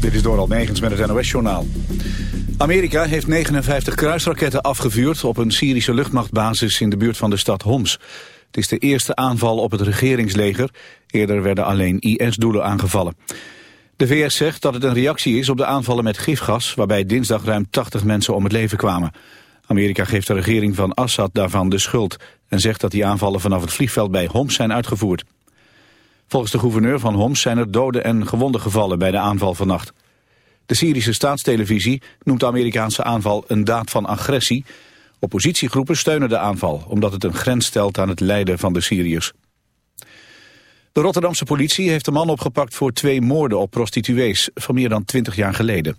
Dit is door Almegens met het NOS-journaal. Amerika heeft 59 kruisraketten afgevuurd op een Syrische luchtmachtbasis in de buurt van de stad Homs. Het is de eerste aanval op het regeringsleger. Eerder werden alleen IS-doelen aangevallen. De VS zegt dat het een reactie is op de aanvallen met gifgas... waarbij dinsdag ruim 80 mensen om het leven kwamen. Amerika geeft de regering van Assad daarvan de schuld... en zegt dat die aanvallen vanaf het vliegveld bij Homs zijn uitgevoerd. Volgens de gouverneur van Homs zijn er doden en gewonden gevallen bij de aanval vannacht. De Syrische staatstelevisie noemt de Amerikaanse aanval een daad van agressie. Oppositiegroepen steunen de aanval omdat het een grens stelt aan het lijden van de Syriërs. De Rotterdamse politie heeft een man opgepakt voor twee moorden op prostituees van meer dan 20 jaar geleden.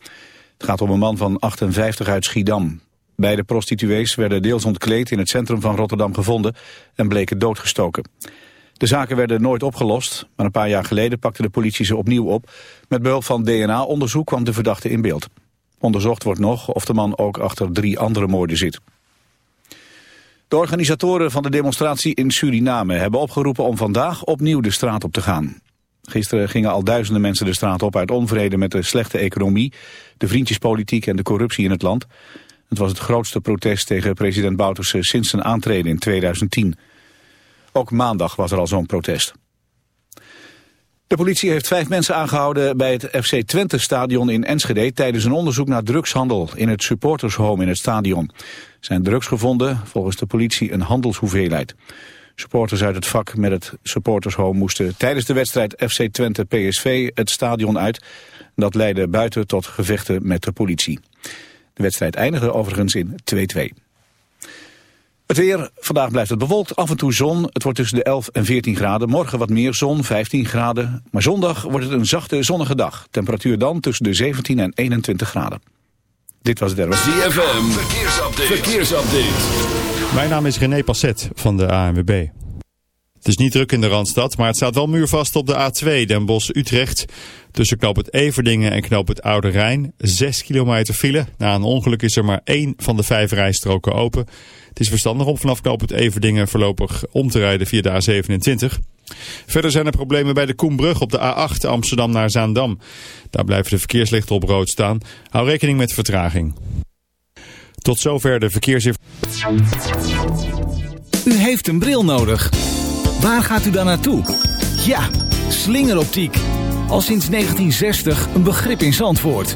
Het gaat om een man van 58 uit Schiedam. Beide prostituees werden deels ontkleed in het centrum van Rotterdam gevonden en bleken doodgestoken. De zaken werden nooit opgelost, maar een paar jaar geleden pakte de politie ze opnieuw op. Met behulp van DNA-onderzoek kwam de verdachte in beeld. Onderzocht wordt nog of de man ook achter drie andere moorden zit. De organisatoren van de demonstratie in Suriname hebben opgeroepen om vandaag opnieuw de straat op te gaan. Gisteren gingen al duizenden mensen de straat op uit onvrede met de slechte economie, de vriendjespolitiek en de corruptie in het land. Het was het grootste protest tegen president Bouterse sinds zijn aantreden in 2010. Ook maandag was er al zo'n protest. De politie heeft vijf mensen aangehouden bij het FC Twente-stadion in Enschede... tijdens een onderzoek naar drugshandel in het supportershome in het stadion. Zijn drugs gevonden, volgens de politie een handelshoeveelheid. Supporters uit het vak met het supportershome moesten tijdens de wedstrijd FC Twente-PSV het stadion uit. Dat leidde buiten tot gevechten met de politie. De wedstrijd eindigde overigens in 2-2. Weer, vandaag blijft het bewolkt, af en toe zon. Het wordt tussen de 11 en 14 graden. Morgen wat meer zon, 15 graden. Maar zondag wordt het een zachte zonnige dag. Temperatuur dan tussen de 17 en 21 graden. Dit was het RWS. ZFM, verkeersupdate. verkeersupdate. Mijn naam is René Passet van de ANWB. Het is niet druk in de Randstad, maar het staat wel muurvast op de A2 Den Bosch-Utrecht. Tussen knoop het Everdingen en knoop het Oude Rijn. 6 kilometer file. Na een ongeluk is er maar één van de vijf rijstroken open. Het is verstandig om vanaf knoop het Everdingen voorlopig om te rijden via de A27. Verder zijn er problemen bij de Koenbrug op de A8 Amsterdam naar Zaandam. Daar blijven de verkeerslichten op rood staan. Hou rekening met vertraging. Tot zover de verkeersinformatie. U heeft een bril nodig. Waar gaat u dan naartoe? Ja, slingeroptiek. Al sinds 1960 een begrip in Zandvoort.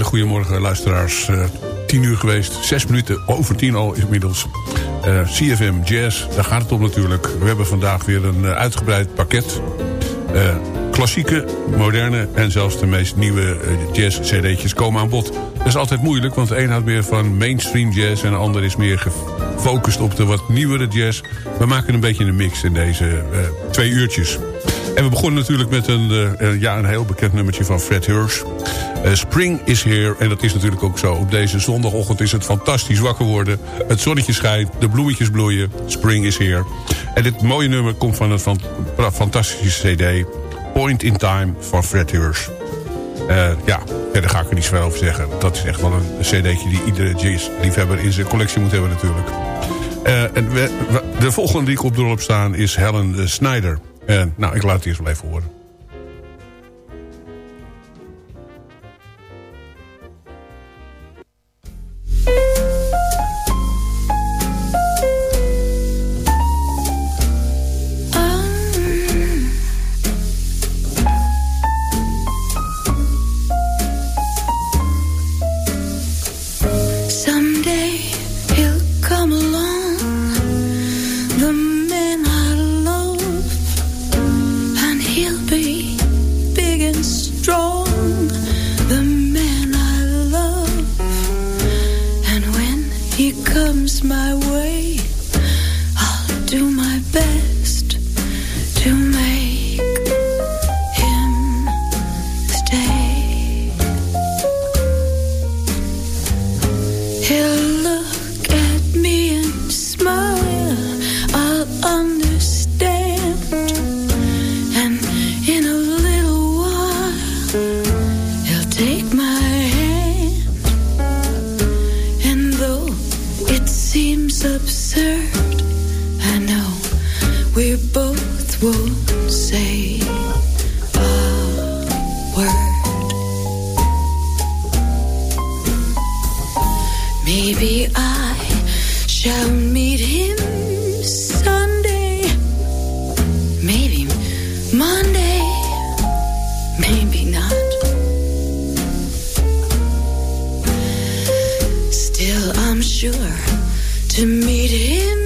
Hele goede morgen, luisteraars. Eh, tien uur geweest, zes minuten over tien al inmiddels. Eh, CFM Jazz, daar gaat het om natuurlijk. We hebben vandaag weer een eh, uitgebreid pakket. Eh, klassieke, moderne en zelfs de meest nieuwe jazz-cd'tjes komen aan bod. Dat is altijd moeilijk, want de een houdt meer van mainstream jazz... en de ander is meer gefocust op de wat nieuwere jazz. We maken een beetje een mix in deze twee uurtjes. En we begonnen natuurlijk met een, ja, een heel bekend nummertje van Fred Hirsch. Eh, Spring is here. En dat is natuurlijk ook zo. Op deze zondagochtend is het fantastisch wakker worden. Het zonnetje schijnt, de bloemetjes bloeien. Spring is here. En dit mooie nummer komt van een fan- fantastische cd. Point in Time van Fred Hirsch. Eh, ja, verder ga ik er niet zoveel over zeggen. Dat is echt wel een cd'tje die iedere jazz-liefhebber in zijn collectie moet hebben natuurlijk. Eh, en de volgende die ik op de rol heb staan is Helen Snyder. Nou, ik laat het eerst wel even horen. I'm sure to meet him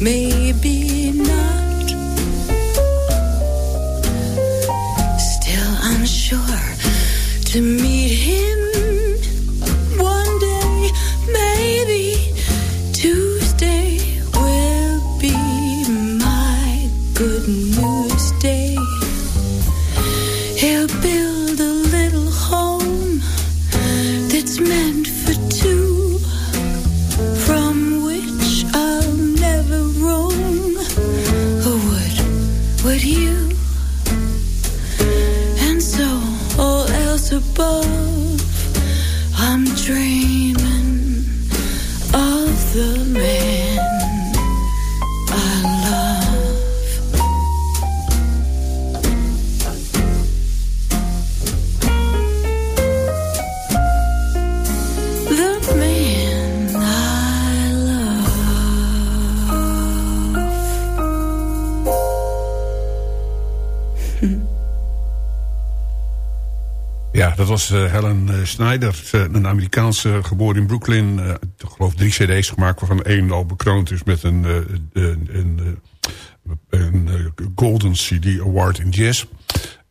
maybe eh, Helen uh, Snyder, uh, een Amerikaanse geboren in Brooklyn. ik geloof drie cd's gemaakt waarvan één al bekroond is met een, een, een, een Golden CD Award in Jazz.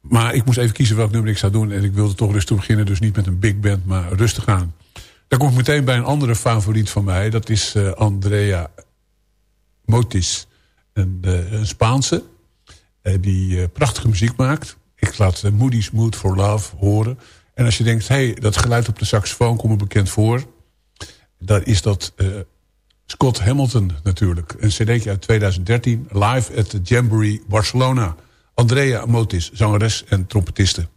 Maar ik moest even kiezen welk nummer ik zou doen. En ik wilde toch rustig beginnen, dus niet met een big band, maar rustig aan. Dan kom ik meteen bij een andere favoriet van mij. Dat is Andrea Motis, een, een Spaanse. die prachtige muziek maakt ik laat Moody's Mood for Love horen. En als je denkt, hey, dat geluid op de saxofoon komt me bekend voor. Dan is dat uh, Scott Hamilton natuurlijk. Een cd'tje uit 2013, live at the Jamboree Barcelona. Andrea Motis, zangeres en trompetiste.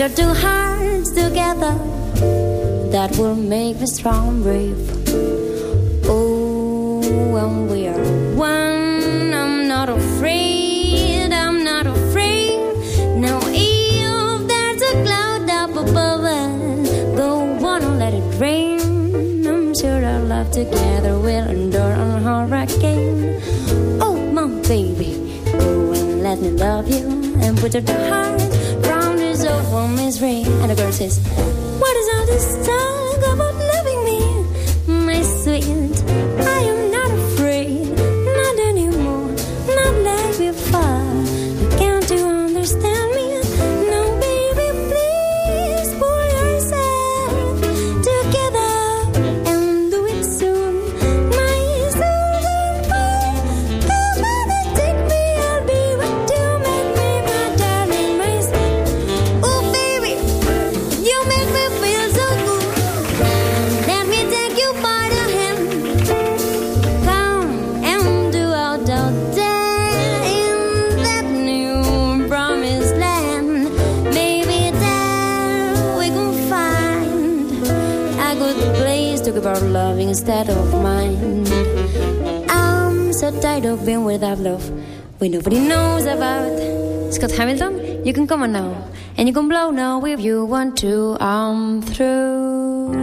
Put our two hearts together. That will make me strong brave. Oh, when we are one. I'm not afraid, I'm not afraid. Now if there's a cloud up above us Go on and let it rain. I'm sure our love together will endure a hurricane. Oh, my baby Go and let me love you And put your two and the girl says, What is all this talk about being without love. When nobody knows about Scott Hamilton, you can come on now. And you can blow now if you want to. I'm through.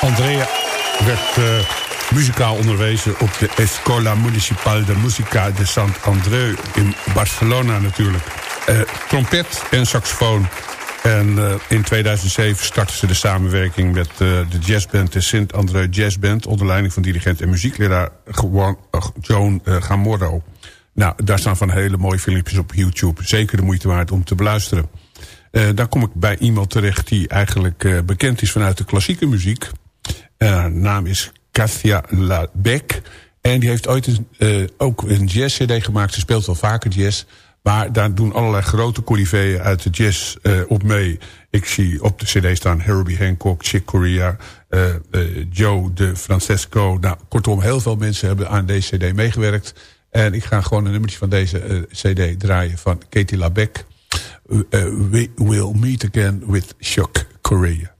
Andrea werd eh, muzikaal onderwezen op de Escola Municipal de Música de Sant Andreu in Barcelona natuurlijk. Eh, trompet en saxofoon. En eh, in 2007 startte ze de samenwerking met eh, de jazzband de Sint Andreu Jazz Band... onder leiding van dirigent en muziekleraar Joan Gamorro. Nou, daar staan van hele mooie filmpjes op YouTube. Zeker de moeite waard om te beluisteren. Daar kom ik bij iemand terecht die eigenlijk bekend is vanuit de klassieke muziek. Haar naam is Kathia Labec. En die heeft ooit ook een jazz-cd gemaakt. Ze speelt wel vaker jazz. Maar daar doen allerlei grote coryfeeën uit de jazz eh, op mee. Ik zie op de cd staan Herbie Hancock, Chick Corea, eh, Joe de Francesco. Nou, kortom, heel veel mensen hebben aan deze cd meegewerkt. En ik ga gewoon een nummertje van deze cd draaien van Katie Labec. Uh, we will meet again with Chuck Corea.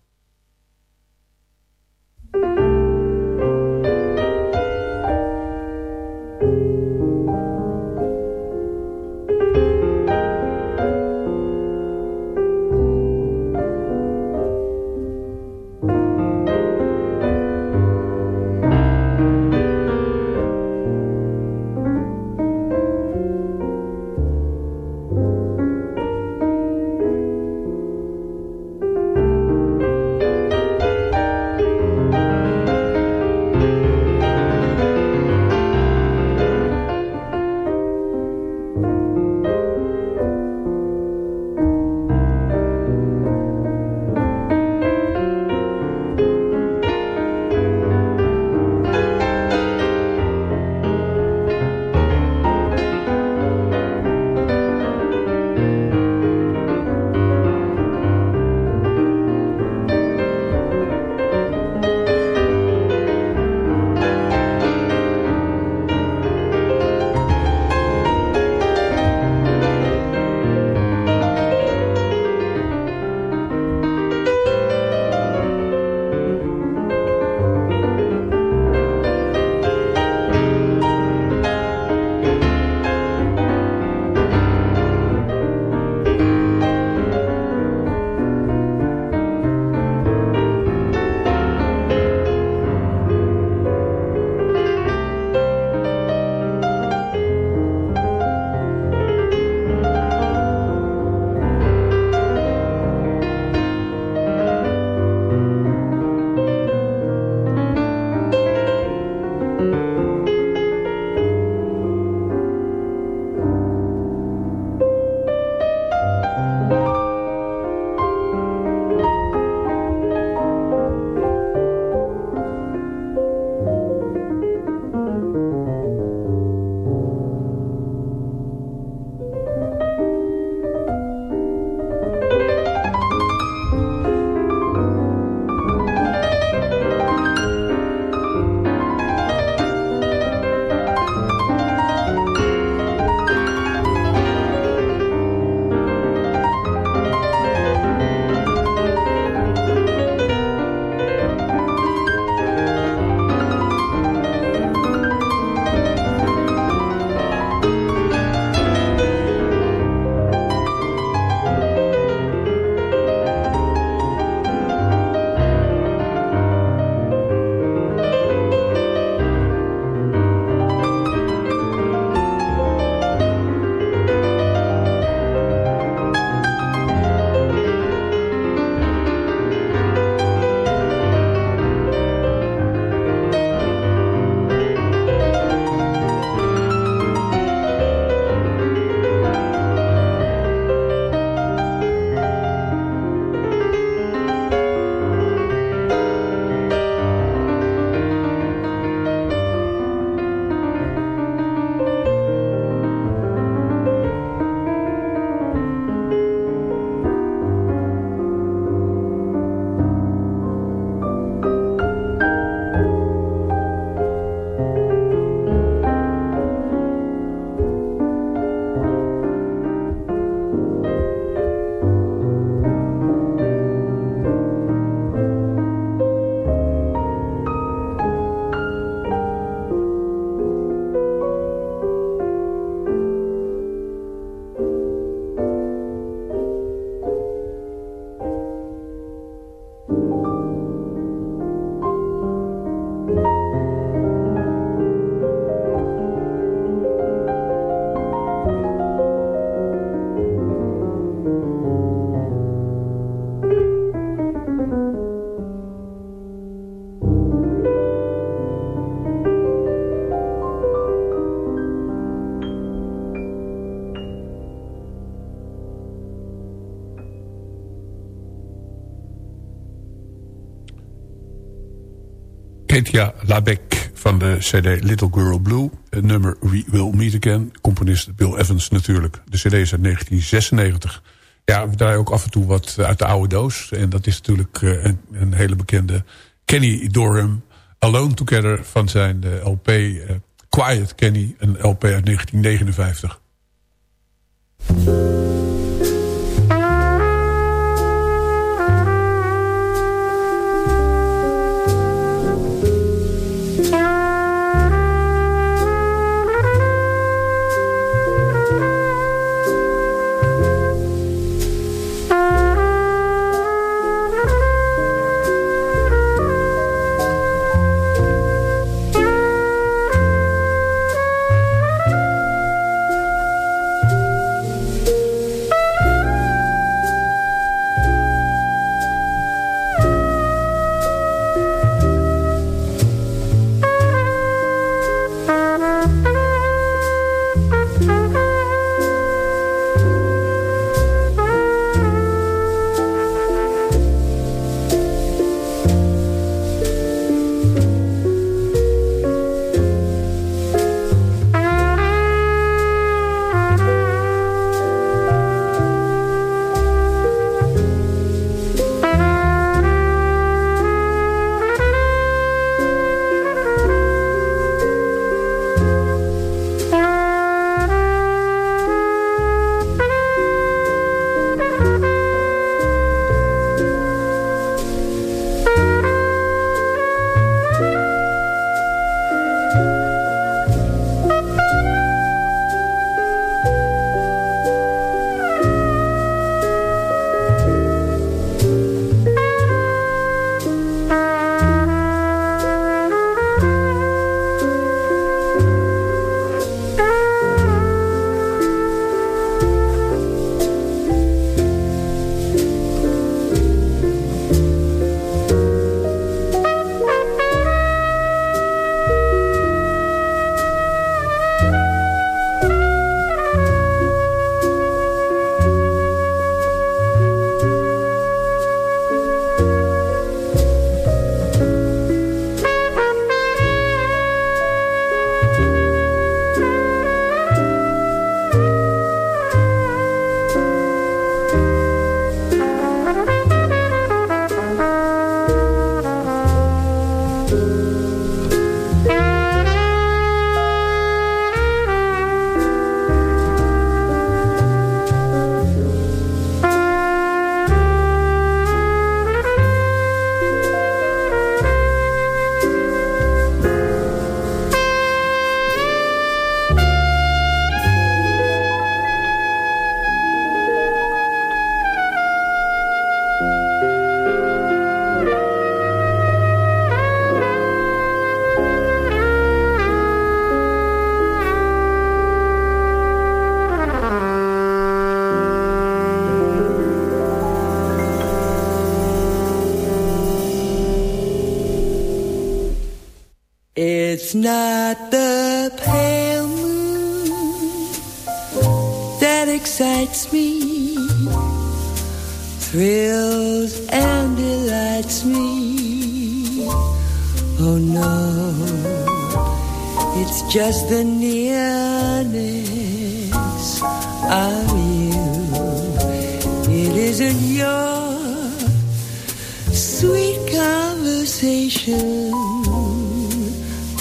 Ketia Labeck van de cd Little Girl Blue. Nummer We Will Meet Again. Componist Bill Evans natuurlijk. De cd is uit 1996. Ja, we draaien ook af en toe wat uit de oude doos. En dat is natuurlijk eh, een, een hele bekende Kenny Dorham. Alone Together van zijn eh, LP eh, Quiet Kenny. Een LP uit 1959.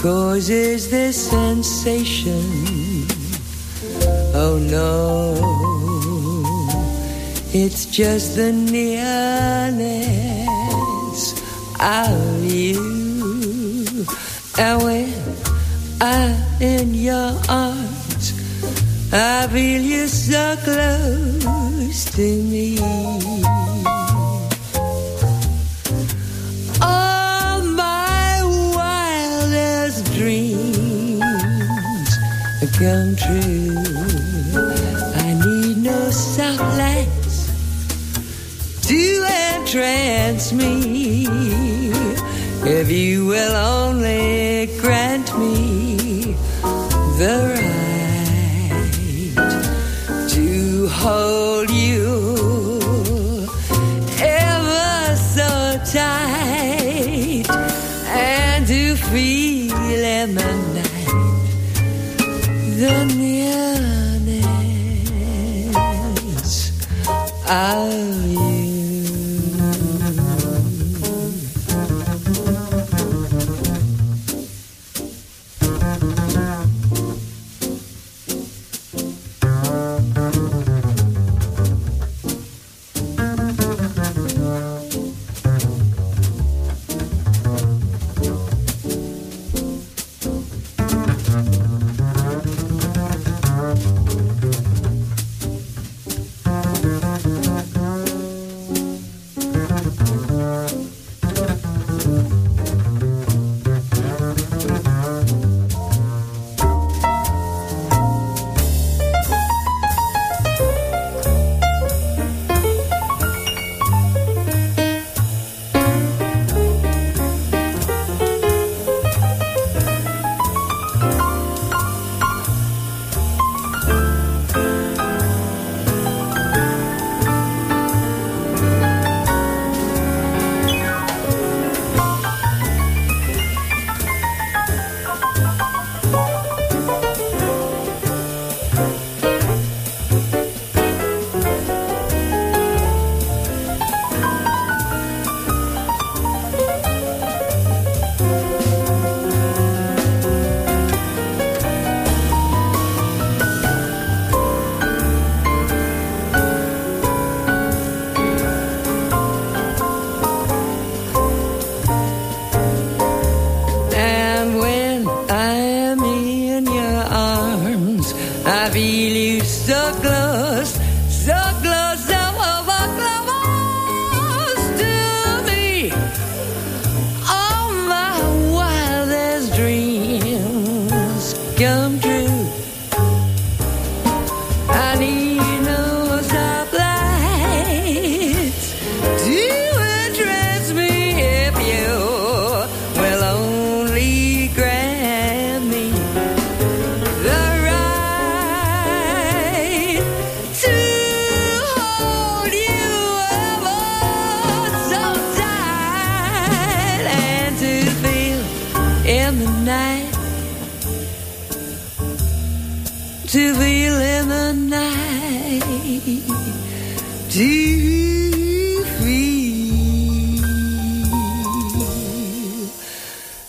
Causes this sensation. Oh no, it's just the nearness of you. And when I'm in your arms, I feel you so close to me. Come true. I need no soft lights to entrance me. If you will only grant me the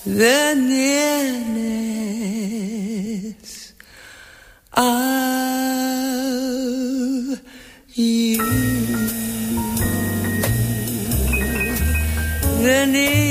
the nearness of you. The nearness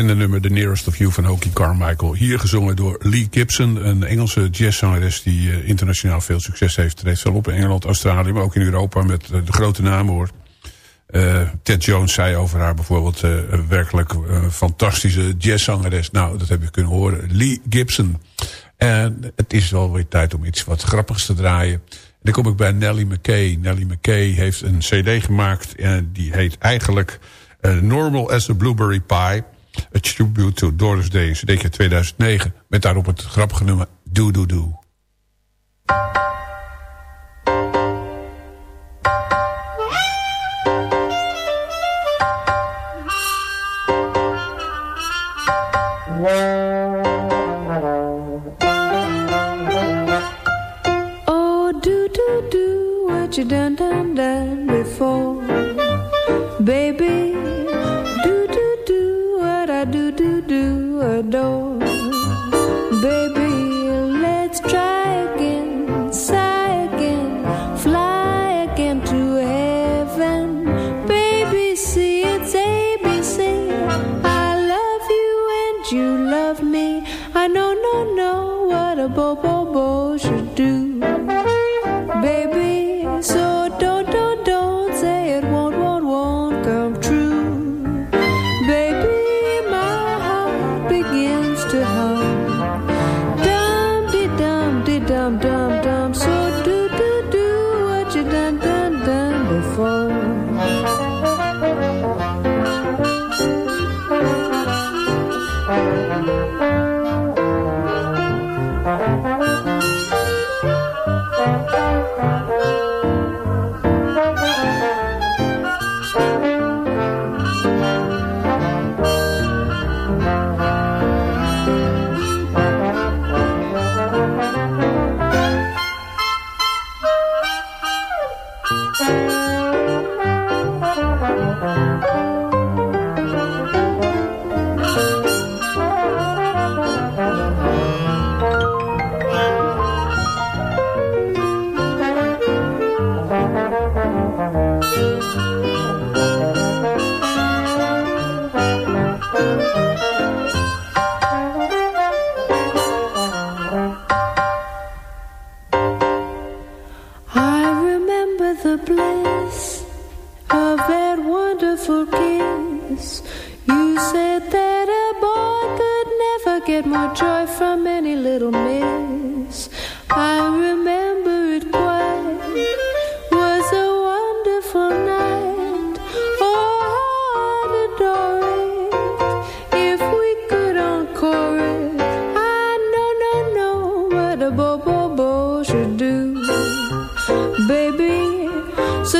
bekende nummer The Nearest of You van Hokie Carmichael. Hier gezongen door Lee Gibson, een Engelse jazzzangeres... die eh, internationaal veel succes heeft. Treedt wel op in Engeland, Australië, maar ook in Europa... met eh, de grote namen hoor. Eh, Ted Jones zei over haar bijvoorbeeld... een werkelijk fantastische jazzzangeres. Nou, dat heb je kunnen horen. Lee Gibson. En het is wel weer tijd om iets wat grappigs te draaien. En dan kom ik bij Nellie McKay. Nellie McKay heeft een cd gemaakt... en die heet eigenlijk... Normal as a Blueberry Pie... A Tribute to Doris Day, cd'tje 2009... met daarop het grappige nummer Do Do Do.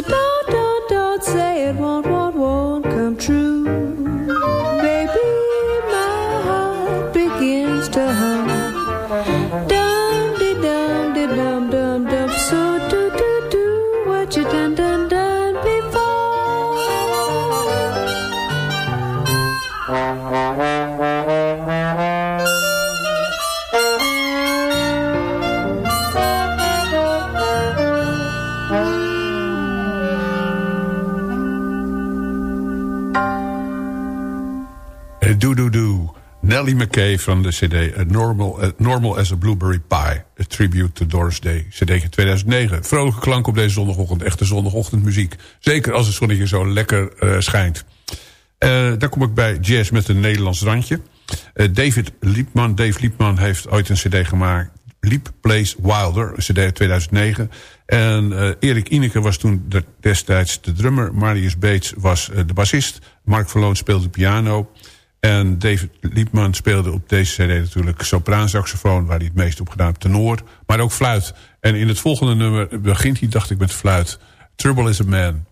goodbye. Van de cd A Normal, Normal as a Blueberry Pie. A Tribute to Doris Day. CD 2009. Vrolijke klank op deze zondagochtend. Echte zondagochtendmuziek. Zeker als het zonnetje zo lekker eh, schijnt. Eh dan kom ik bij jazz met een Nederlands randje. Eh, David Liepman. Dave Liepman heeft ooit een cd gemaakt. Liep Plays Wilder, cd uit 2009. En Erik Ineke was toen de- destijds de drummer. Marius Bates was de bassist. Mark Verloon speelde piano. En David Liepman speelde op deze cd natuurlijk sopraansaxofoon... waar hij het meest op gedaan heeft, tenor, maar ook fluit. En in het volgende nummer begint hij, dacht ik, met fluit. Trouble is a Man.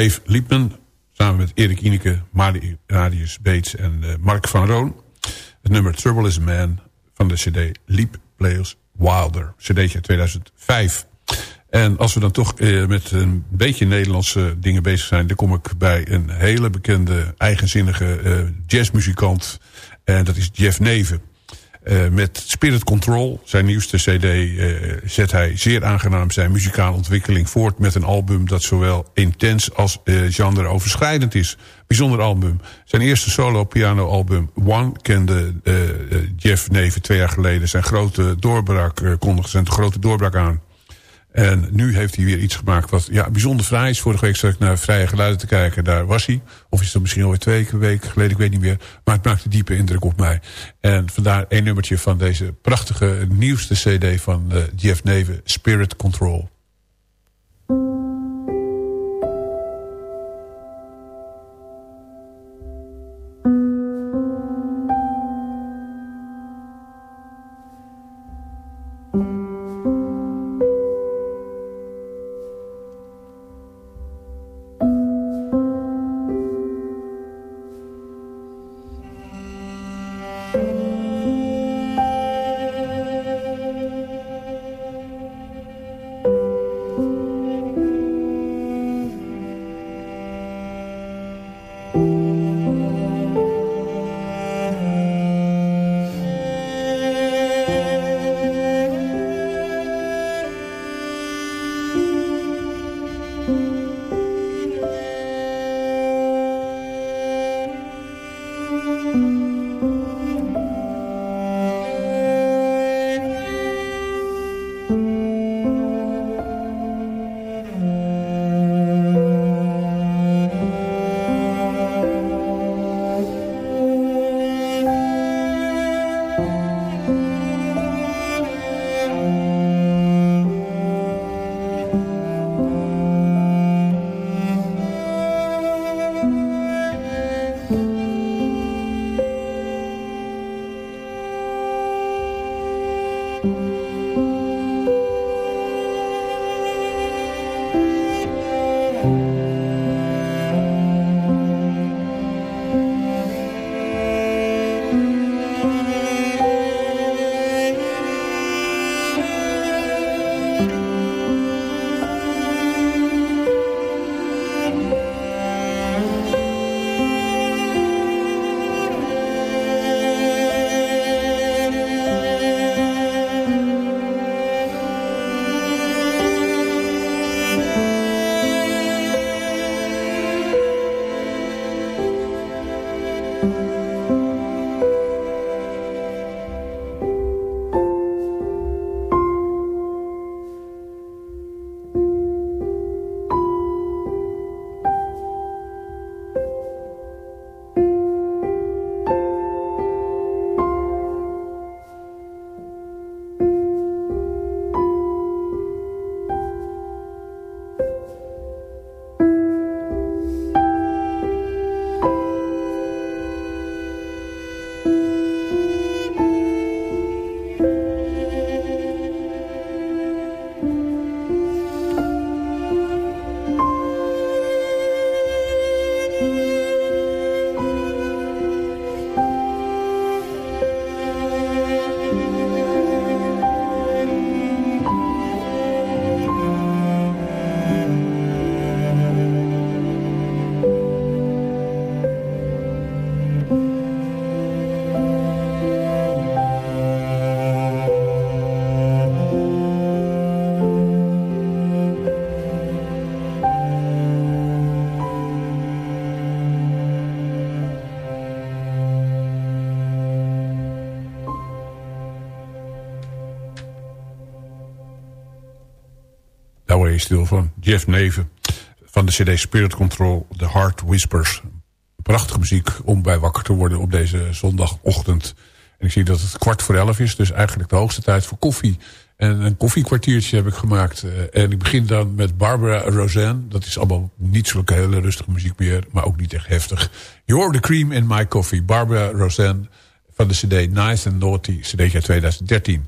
Dave Liepman, samen met Erik Ineke, Mari Radius Beets en eh, Mark van Roon. Het nummer Trouble is a Man van de cd Leap Players Wilder. cd'tje 2005. En als we dan toch eh, met een beetje Nederlandse dingen bezig zijn... dan kom ik bij een hele bekende, eigenzinnige eh, jazzmuzikant. En dat is Jeff Neven. Uh, met Spirit Control, zijn nieuwste cd, uh, zet hij zeer aangenaam zijn muzikale ontwikkeling voort... met een album dat zowel intens als uh, genre-overschrijdend is. Bijzonder album. Zijn eerste solo-piano-album One kende Jeff Neven twee jaar geleden... zijn grote doorbraak, kondigde zijn grote doorbraak aan. En nu heeft hij weer iets gemaakt wat ja, bijzonder fraai is. Vorige week zat ik naar Vrije Geluiden te kijken. Daar was hij. Of is dat misschien alweer twee weken geleden, ik weet niet meer. Maar het maakte diepe indruk op mij. En vandaar een nummertje van deze prachtige nieuwste cd van uh, Jeff Neven, Spirit Control. Van Jeff Neven. Van de cd Spirit Control, The Heart Whispers. Prachtige muziek om bij wakker te worden op deze zondagochtend. En ik zie dat het kwart voor elf is, dus eigenlijk de hoogste tijd voor koffie. En een koffiekwartiertje heb ik gemaakt. Eh, En ik begin dan met Barbara Roseanne. Dat is allemaal niet zulke hele rustige muziek meer, maar ook niet echt heftig. You're the cream in my coffee. Barbara Roseanne van de cd Nice and Naughty, cd 2013.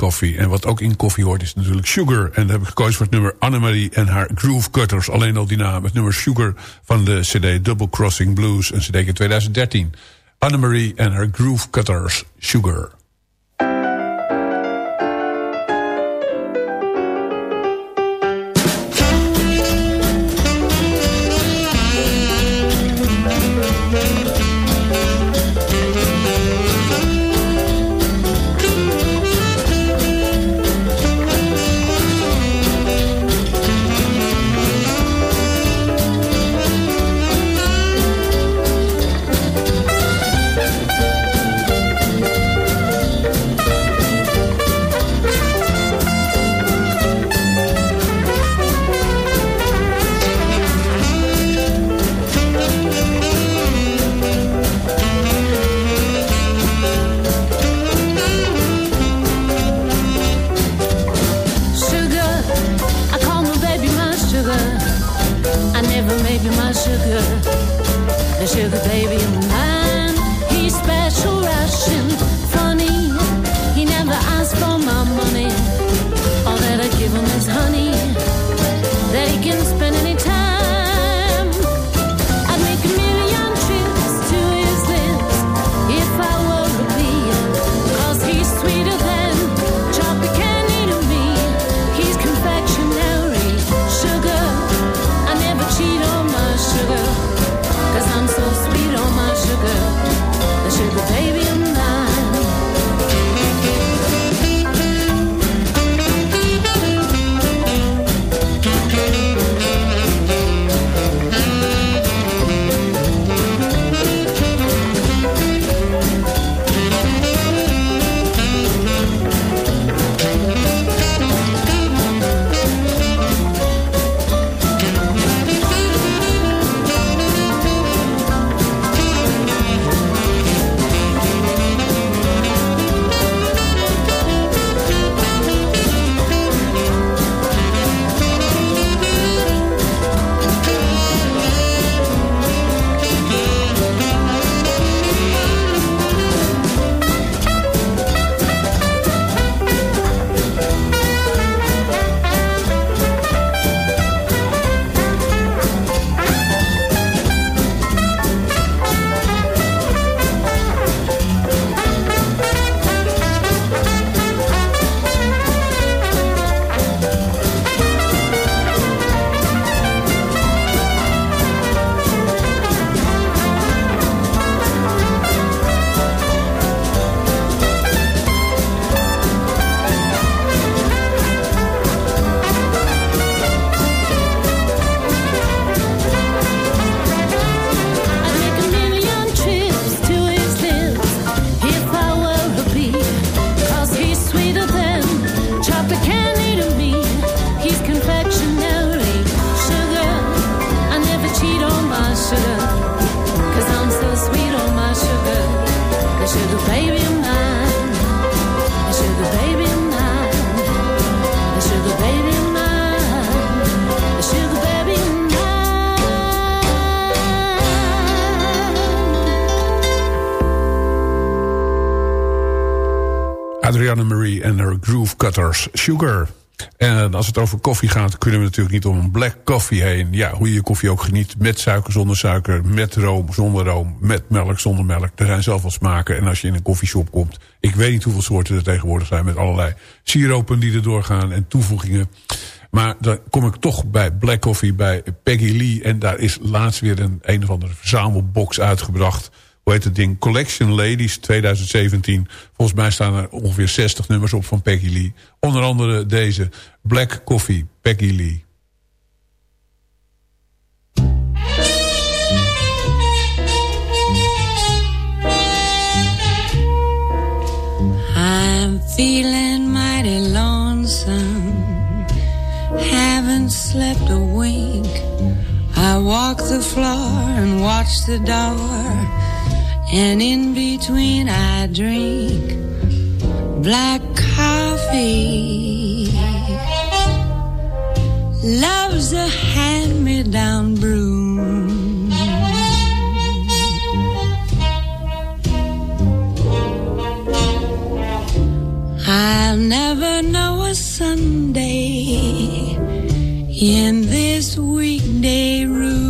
Coffee. En wat ook in koffie hoort is natuurlijk Sugar. En dan heb ik gekozen voor het nummer Annemarie en haar Groove Cutters. Alleen al die naam. Het nummer Sugar van de cd Double Crossing Blues. Een cd in 2013. Annemarie en haar Groove Cutters. Sugar. Sugar. En als het over koffie gaat, kunnen we natuurlijk niet om een black coffee heen. Ja, hoe je je koffie ook geniet. Met suiker, zonder suiker. Met room, zonder room. Met melk, zonder melk. Er zijn zoveel smaken. En als je in een koffieshop komt... Ik weet niet hoeveel soorten er tegenwoordig zijn... met allerlei siropen die er doorgaan en toevoegingen. Maar dan kom ik toch bij Black Coffee, bij Peggy Lee. En daar is laatst weer een een of andere verzamelbox uitgebracht. Hoe heet het ding? Collection Ladies 2017. Volgens mij staan er ongeveer 60 nummers op van Peggy Lee. Onder andere deze Black Coffee, Peggy Lee. I'm feeling mighty lonesome. Haven't slept a wink. I walk the floor and watch the door. And in between I drink black coffee. Love's a hand-me-down broom. I'll never know a Sunday in this weekday room.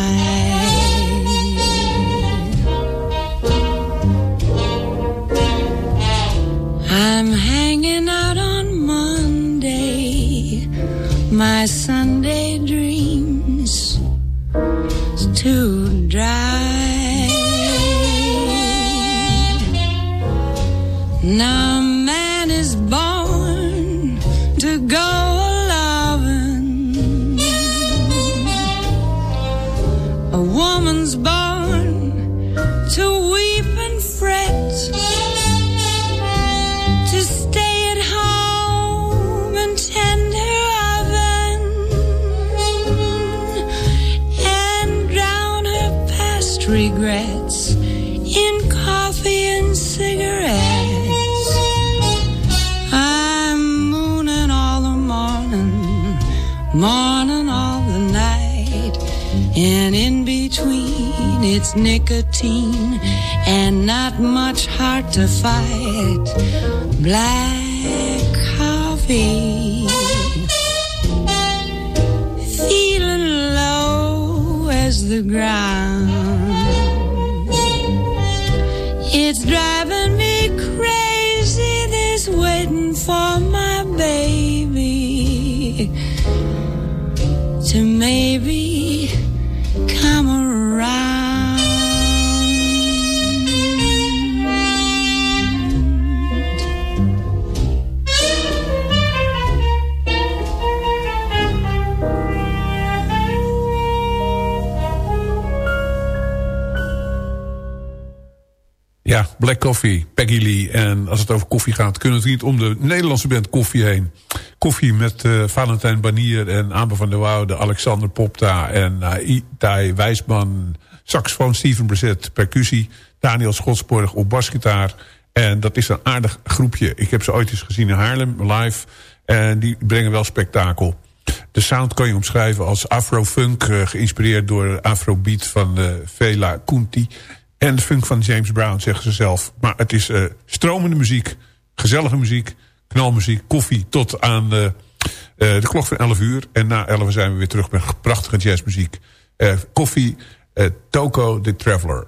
my Sunday dreams too dry. Now it's nicotine and not much heart to fight. Black coffee. Feeling low as the ground. It's driving me crazy, this waiting for my baby to maybe Black Coffee, Peggy Lee. En als het over koffie gaat, kunnen we het niet om de Nederlandse band Koffie heen. Koffie met eh, Valentijn Banier en Amber van der Woude, Alexander Popta en uh, Itai Wijsman. Saxofoon Steven Brezet, percussie. Daniel Schotsborg op basgitaar. En dat is een aardig groepje. Ik heb ze ooit eens gezien in Haarlem, live. En die brengen wel spektakel. De sound kan je omschrijven als afro-funk, eh, geïnspireerd door afrobeat van uh, Vela Kunti. En funk van James Brown, zeggen ze zelf. Maar het is uh, stromende muziek, gezellige muziek, knalmuziek, koffie tot aan uh, de klok van 11 uur. En na 11 zijn we weer terug met prachtige jazzmuziek. koffie, Toko the Traveler.